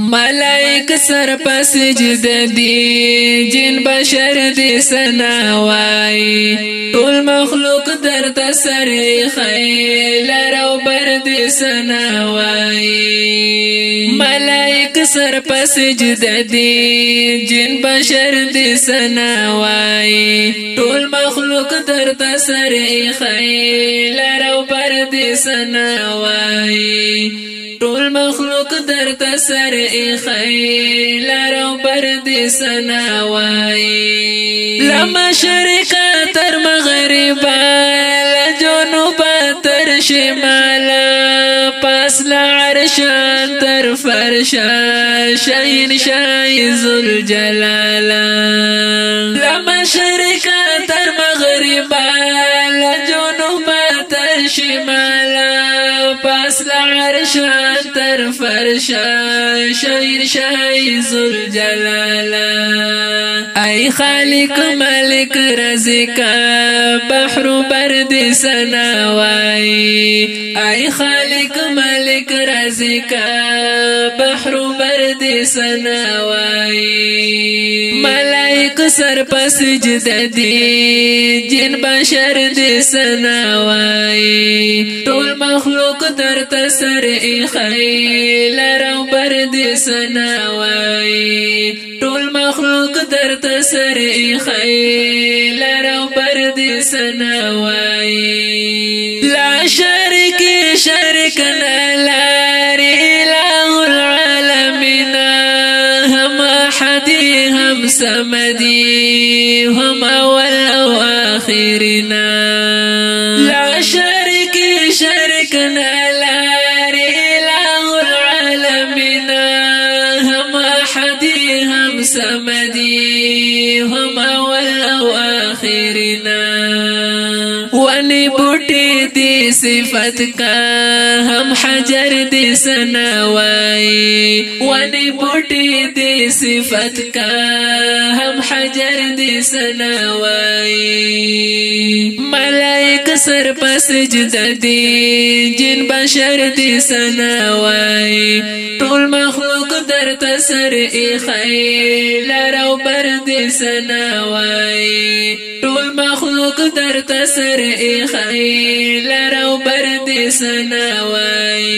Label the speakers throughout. Speaker 1: ملائک سر پس جد دی جن بشر دی سنا وای ټول مخلوق در تسر خیل رو بر دی سنا وای ملائک سر پس جد دی جن بشر دی سنا وای ټول مخلوق در تسر خیل رو بر دی سنا وای ټول مخلوق در تسر خی لارو پر دې سنا وای لما شرق تر مغرب جنوب تر شمال پس لعرش تر فرش شاین شای ذل جلالا در فرشا شیر شای زر جلالا ای خالق ملک رزقا بحر برد سناوای ای خالق ملک رزقا بحر برد سناوای ملائک سر پس جددی جن بشر د سناوای ټول مخلوق در تسر ای خیر لرو پردیس ناوای ټول مخلوق درته سره خی لرو پردیس ناوای لا شرک شرک نه لري له العالمین هم حدی هم سمدی هم اول او اخرنا لا شرک سلام سمدي هم اول او آخرنا ولی بوٹی دی صفت کا ہم حجر دې سناوي وني بوټي دې صفات کا هم حجر دې سناوي ملائک سر په سجده دې جن بشر دې سناوي ټول مخلوق در تسر اخي لارو بر دې سناوي ټول مخلوق در تسر اخي لارو بر دې سناوي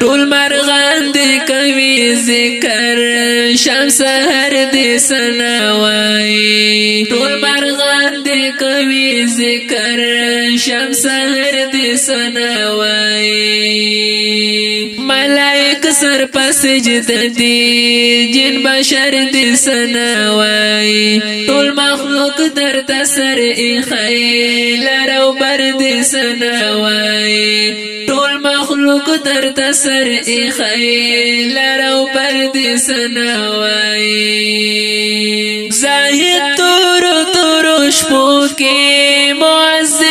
Speaker 1: ټول مرغان دې کوي ذکر شم سحر دې سناوي ټول مرغان دې کوي ذکر شم سحر دې سناوي ملائکه فلک سر پس جددی جن بشر دی سناوائی طول مخلوق در تسر ایخی لرو بر دی سناوائی طول مخلوق در تسر ایخی لرو بر دی سناوائی زاہد تورو تورو شپو کے معزد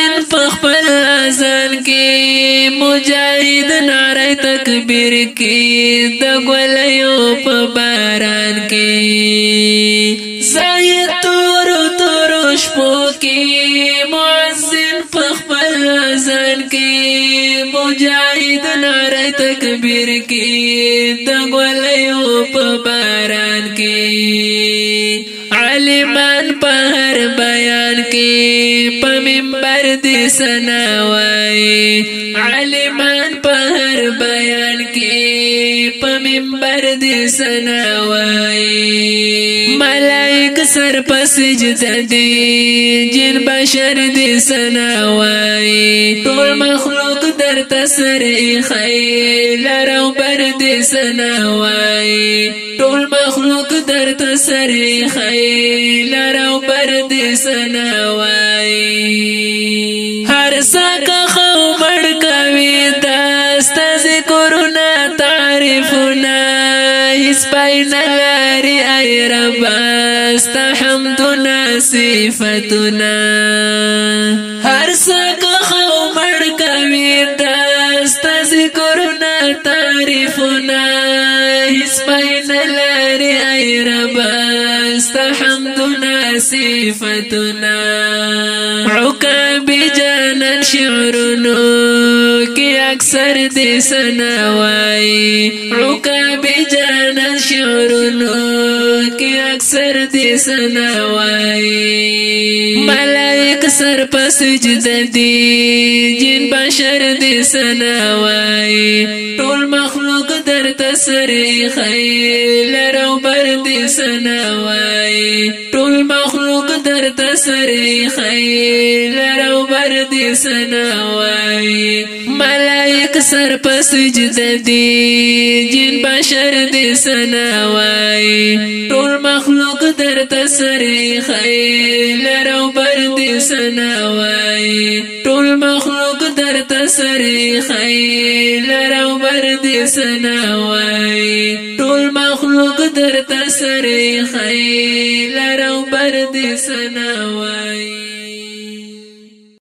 Speaker 1: کې مجاهد ناره تکبیر کې د ګلیو په باران کې زای تور تور شپو کې مؤذن په خپل ځان کې مجاهد ناره تکبیر کې د ګلیو په باران کې علمان په هر بیان کې په منبر دې سنا وای عالمان په هر بیان کې په منبر دې سنا وای ملائک سر په سجده دې جن بشر دې سنا وای ټول مخلوق در تسر خیل رو بر دې سنا وای ټول مخلوق در تسر خیل رو بر دې سنا وای هر سکه خو مړ کوي داست ذکرونه تعریفونه هیڅ پای نه لري ای رب است حمدنا صفاتنا هر تعریفنا هیڅ پای نه لري ای رب استحمدنا صفتنا عقب جنن شعرنا کی اکثر دې سنوای عقب جنن شعرنا کی اکثر دې سنوای ملک خلق سر پس جددی جن بشر دی سناوائی ټول مخلوق در تسری خیل رو بر دی سناوائی ټول مخلوق در تسری خیل رو برد سنوائی ملائک سر پسجد دی جن بشر دی سنوائی طول مخلوق در تسری خیل رو برد سنوائی طول مخلوق در تسری خیل رو برد سنوائی طول مخلوق قدرت سره خیل رو بر دې سنا وای